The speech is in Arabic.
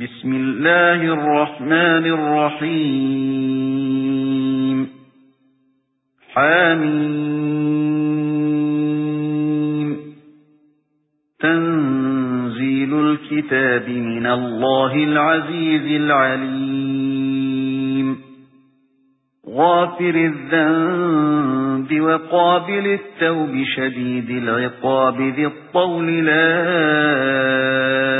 بِسْمِ اللَّهِ الرَّحْمَنِ الرَّحِيمِ. حَمِيمٌ. تَنزِيلُ الْكِتَابِ مِنَ اللَّهِ الْعَزِيزِ الْعَلِيمِ. غَافِرِ الذَّنبِ وَقَابِلِ التَّوْبِ شَدِيدِ الْعِقَابِ ذِي الطَّوْلِ لَا